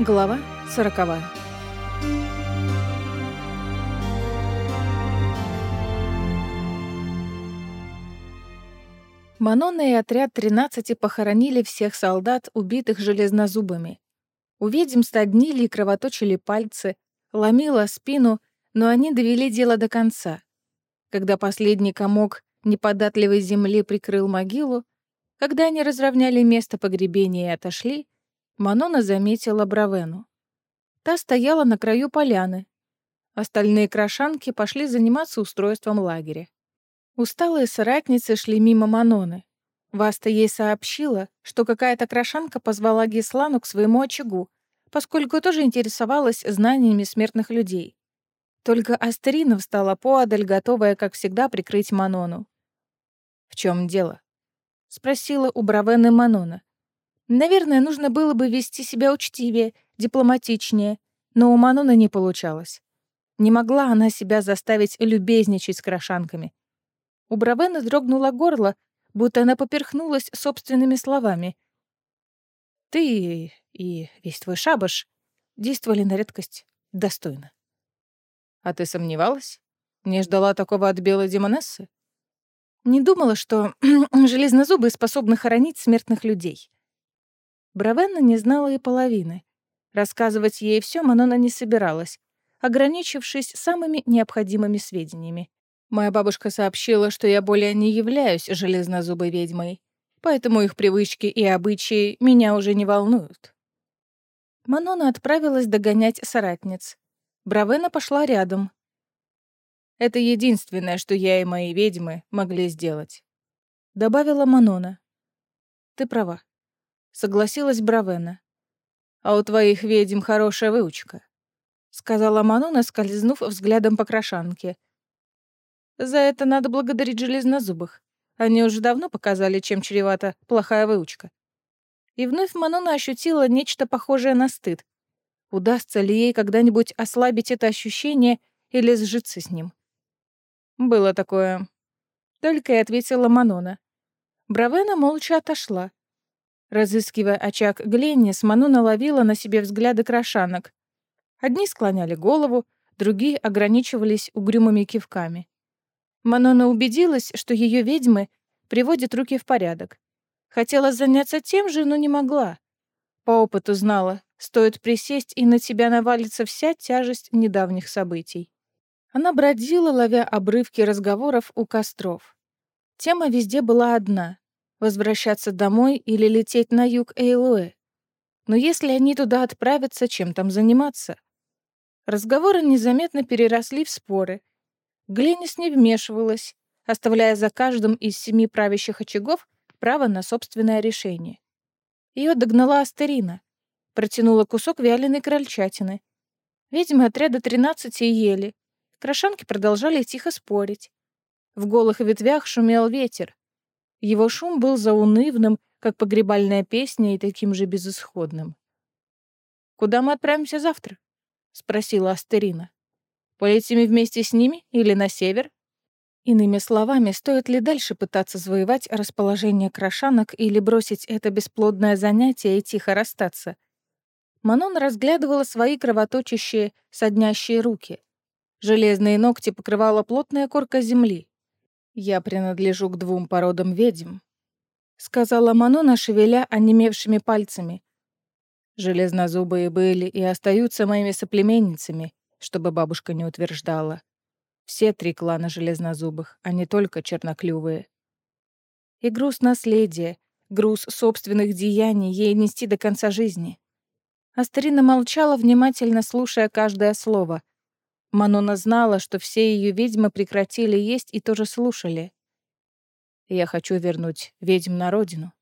Глава сороковая. Манона и отряд 13 похоронили всех солдат, убитых железнозубами. У ведьм стоднили и кровоточили пальцы, ломило спину, но они довели дело до конца. Когда последний комок неподатливой земли прикрыл могилу, когда они разровняли место погребения и отошли, Манона заметила Бравену. Та стояла на краю поляны. Остальные крошанки пошли заниматься устройством лагеря. Усталые соратницы шли мимо Маноны. Васта ей сообщила, что какая-то крошанка позвала Гислану к своему очагу, поскольку тоже интересовалась знаниями смертных людей. Только Астерина встала поодаль, готовая, как всегда, прикрыть Манону. «В чем дело?» — спросила у Бравены Манона. Наверное, нужно было бы вести себя учтивее, дипломатичнее, но у Манона не получалось. Не могла она себя заставить любезничать с крошанками. У Бравена дрогнуло горло, будто она поперхнулась собственными словами. «Ты и весь твой шабаш действовали на редкость достойно». «А ты сомневалась? Не ждала такого от белой демонессы?» «Не думала, что железнозубы способны хоронить смертных людей». Бравенна не знала и половины. Рассказывать ей все Манона не собиралась, ограничившись самыми необходимыми сведениями. Моя бабушка сообщила, что я более не являюсь железнозубой ведьмой, поэтому их привычки и обычаи меня уже не волнуют. Манона отправилась догонять соратниц. Бравена пошла рядом. Это единственное, что я и мои ведьмы могли сделать. Добавила Манона. Ты права согласилась Бравена. «А у твоих ведьм хорошая выучка», — сказала Манона, скользнув взглядом по крошанке. «За это надо благодарить железнозубых. Они уже давно показали, чем чревата плохая выучка». И вновь Манона ощутила нечто похожее на стыд. Удастся ли ей когда-нибудь ослабить это ощущение или сжиться с ним? Было такое. Только и ответила Манона. Бравена молча отошла. Разыскивая очаг Гленнис, Мануна ловила на себе взгляды крошанок. Одни склоняли голову, другие ограничивались угрюмыми кивками. Манона убедилась, что ее ведьмы приводят руки в порядок. Хотела заняться тем же, но не могла. По опыту знала, стоит присесть, и на тебя навалится вся тяжесть недавних событий. Она бродила, ловя обрывки разговоров у костров. Тема везде была одна возвращаться домой или лететь на юг Эйлуэ. Но если они туда отправятся, чем там заниматься? Разговоры незаметно переросли в споры. Гленнис не вмешивалась, оставляя за каждым из семи правящих очагов право на собственное решение. Ее догнала Астерина, протянула кусок вяленой крольчатины. Ведьмы отряда тринадцати ели. Крошанки продолжали тихо спорить. В голых ветвях шумел ветер. Его шум был заунывным, как погребальная песня, и таким же безысходным. «Куда мы отправимся завтра?» — спросила Астерина. «Полетим вместе с ними или на север?» Иными словами, стоит ли дальше пытаться завоевать расположение крошанок или бросить это бесплодное занятие и тихо расстаться? Манон разглядывала свои кровоточащие, соднящие руки. Железные ногти покрывала плотная корка земли. «Я принадлежу к двум породам ведьм», — сказала Манона, шевеля онемевшими пальцами. «Железнозубые были и остаются моими соплеменницами, чтобы бабушка не утверждала. Все три клана железнозубых, а не только черноклювые. И груз наследия, груз собственных деяний ей нести до конца жизни». Астерина молчала, внимательно слушая каждое слово, Манона знала, что все ее ведьмы прекратили есть и тоже слушали. «Я хочу вернуть ведьм на родину».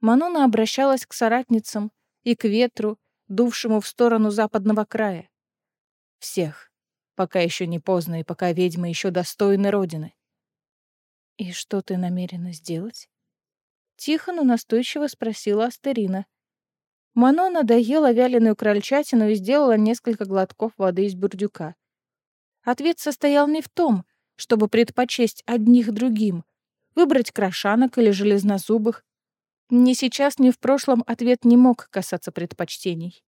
Манона обращалась к соратницам и к ветру, дувшему в сторону западного края. Всех, пока еще не поздно и пока ведьмы еще достойны родины. «И что ты намерена сделать?» Тихо, но настойчиво спросила Астерина. Манона доела вяленую крольчатину и сделала несколько глотков воды из бурдюка. Ответ состоял не в том, чтобы предпочесть одних другим, выбрать крошанок или железнозубых. Ни сейчас, ни в прошлом ответ не мог касаться предпочтений.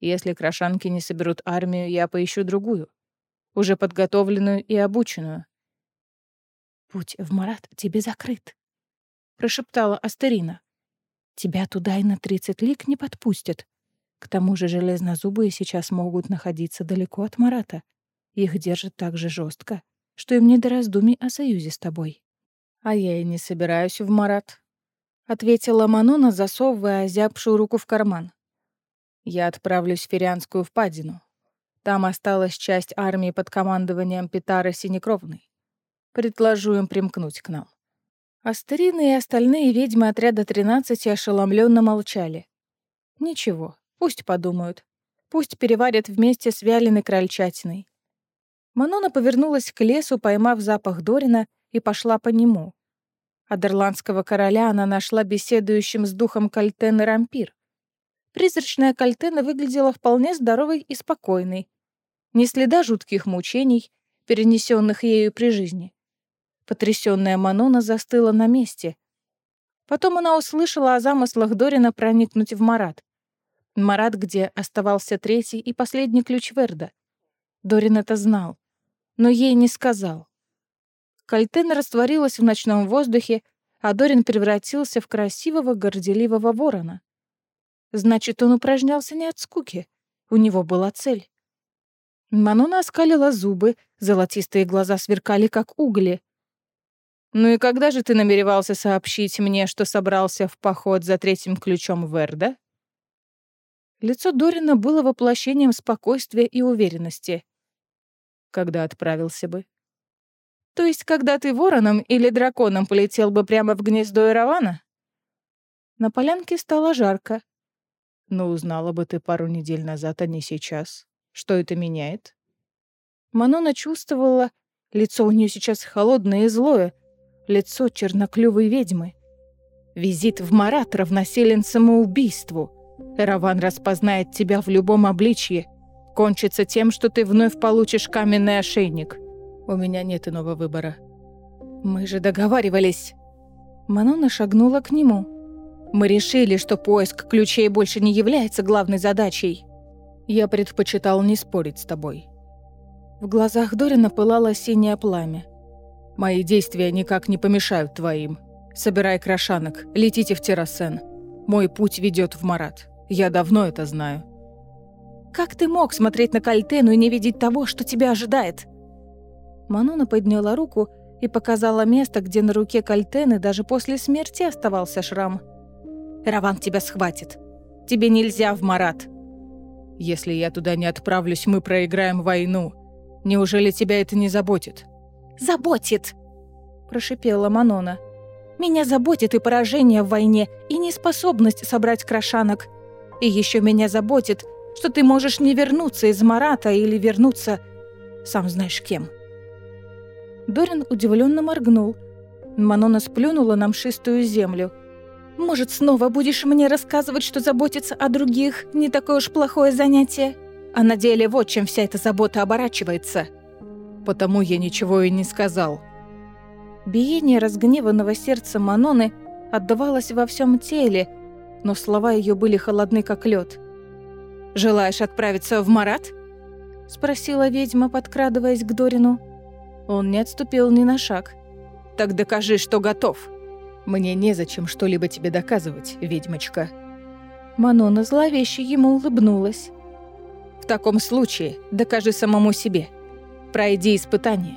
Если крашанки не соберут армию, я поищу другую, уже подготовленную и обученную. «Путь в Марат тебе закрыт», — прошептала Астерина. «Тебя туда и на тридцать лик не подпустят. К тому же железнозубые сейчас могут находиться далеко от Марата. Их держат так же жестко, что им не до раздумий о союзе с тобой». «А я и не собираюсь в Марат», — ответила Манона, засовывая озябшую руку в карман. «Я отправлюсь в Ферианскую впадину. Там осталась часть армии под командованием Петара Синекровной. Предложу им примкнуть к нам». Астерины и остальные ведьмы отряда 13 ошеломленно молчали. Ничего, пусть подумают. Пусть переварят вместе с вяленой крольчатиной. Манона повернулась к лесу, поймав запах Дорина, и пошла по нему. Адерландского короля она нашла беседующим с духом Кальтены Рампир. Призрачная Кальтена выглядела вполне здоровой и спокойной. Ни следа жутких мучений, перенесенных ею при жизни. Потрясённая Манона застыла на месте. Потом она услышала о замыслах Дорина проникнуть в Марат. Марат, где оставался третий и последний ключ Верда. Дорин это знал, но ей не сказал. Кальтен растворилась в ночном воздухе, а Дорин превратился в красивого, горделивого ворона. Значит, он упражнялся не от скуки. У него была цель. Манона оскалила зубы, золотистые глаза сверкали, как угли. «Ну и когда же ты намеревался сообщить мне, что собрался в поход за третьим ключом Верда?» Лицо Дорина было воплощением спокойствия и уверенности. «Когда отправился бы?» «То есть, когда ты вороном или драконом полетел бы прямо в гнездо Иравана?» На полянке стало жарко. «Но «Ну, узнала бы ты пару недель назад, а не сейчас. Что это меняет?» Манона чувствовала, лицо у нее сейчас холодное и злое, лицо черноклювой ведьмы. Визит в Марат равносилен самоубийству. Раван распознает тебя в любом обличье. Кончится тем, что ты вновь получишь каменный ошейник. У меня нет иного выбора. Мы же договаривались. Манона шагнула к нему. Мы решили, что поиск ключей больше не является главной задачей. Я предпочитал не спорить с тобой. В глазах Дорина пылало синее пламя. Мои действия никак не помешают твоим. Собирай крошанок, летите в Террасен. Мой путь ведет в Марат. Я давно это знаю. Как ты мог смотреть на Кальтену и не видеть того, что тебя ожидает? Манона подняла руку и показала место, где на руке Кальтены даже после смерти оставался шрам. «Раван тебя схватит. Тебе нельзя в Марат. Если я туда не отправлюсь, мы проиграем войну. Неужели тебя это не заботит?» Заботит!» – прошипела Манона. «Меня заботит и поражение в войне, и неспособность собрать крошанок. И еще меня заботит, что ты можешь не вернуться из Марата или вернуться... сам знаешь кем». Дорин удивленно моргнул. Манона сплюнула на мшистую землю. «Может, снова будешь мне рассказывать, что заботиться о других – не такое уж плохое занятие? А на деле вот чем вся эта забота оборачивается» потому я ничего и не сказал». Биение разгневанного сердца Маноны отдавалось во всем теле, но слова ее были холодны, как лед. «Желаешь отправиться в Марат?» — спросила ведьма, подкрадываясь к Дорину. Он не отступил ни на шаг. «Так докажи, что готов». «Мне незачем что-либо тебе доказывать, ведьмочка». Манона зловеще ему улыбнулась. «В таком случае докажи самому себе». Пройди испытание».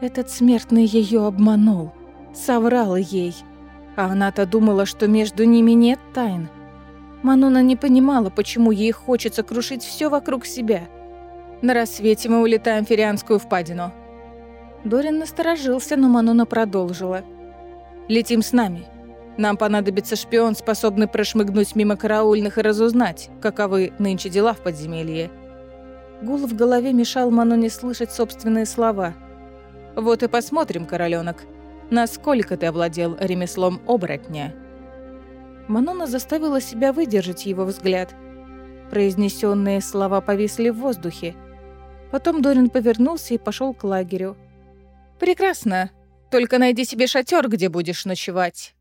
Этот смертный ее обманул, соврал ей. А она-то думала, что между ними нет тайн. Манона не понимала, почему ей хочется крушить все вокруг себя. «На рассвете мы улетаем в Ферианскую впадину». Дорин насторожился, но Манона продолжила. «Летим с нами. Нам понадобится шпион, способный прошмыгнуть мимо караульных и разузнать, каковы нынче дела в подземелье. Гул в голове мешал Маноне слышать собственные слова. «Вот и посмотрим, королёнок, насколько ты овладел ремеслом оборотня». Манона заставила себя выдержать его взгляд. Произнесенные слова повисли в воздухе. Потом Дорин повернулся и пошел к лагерю. «Прекрасно. Только найди себе шатер, где будешь ночевать».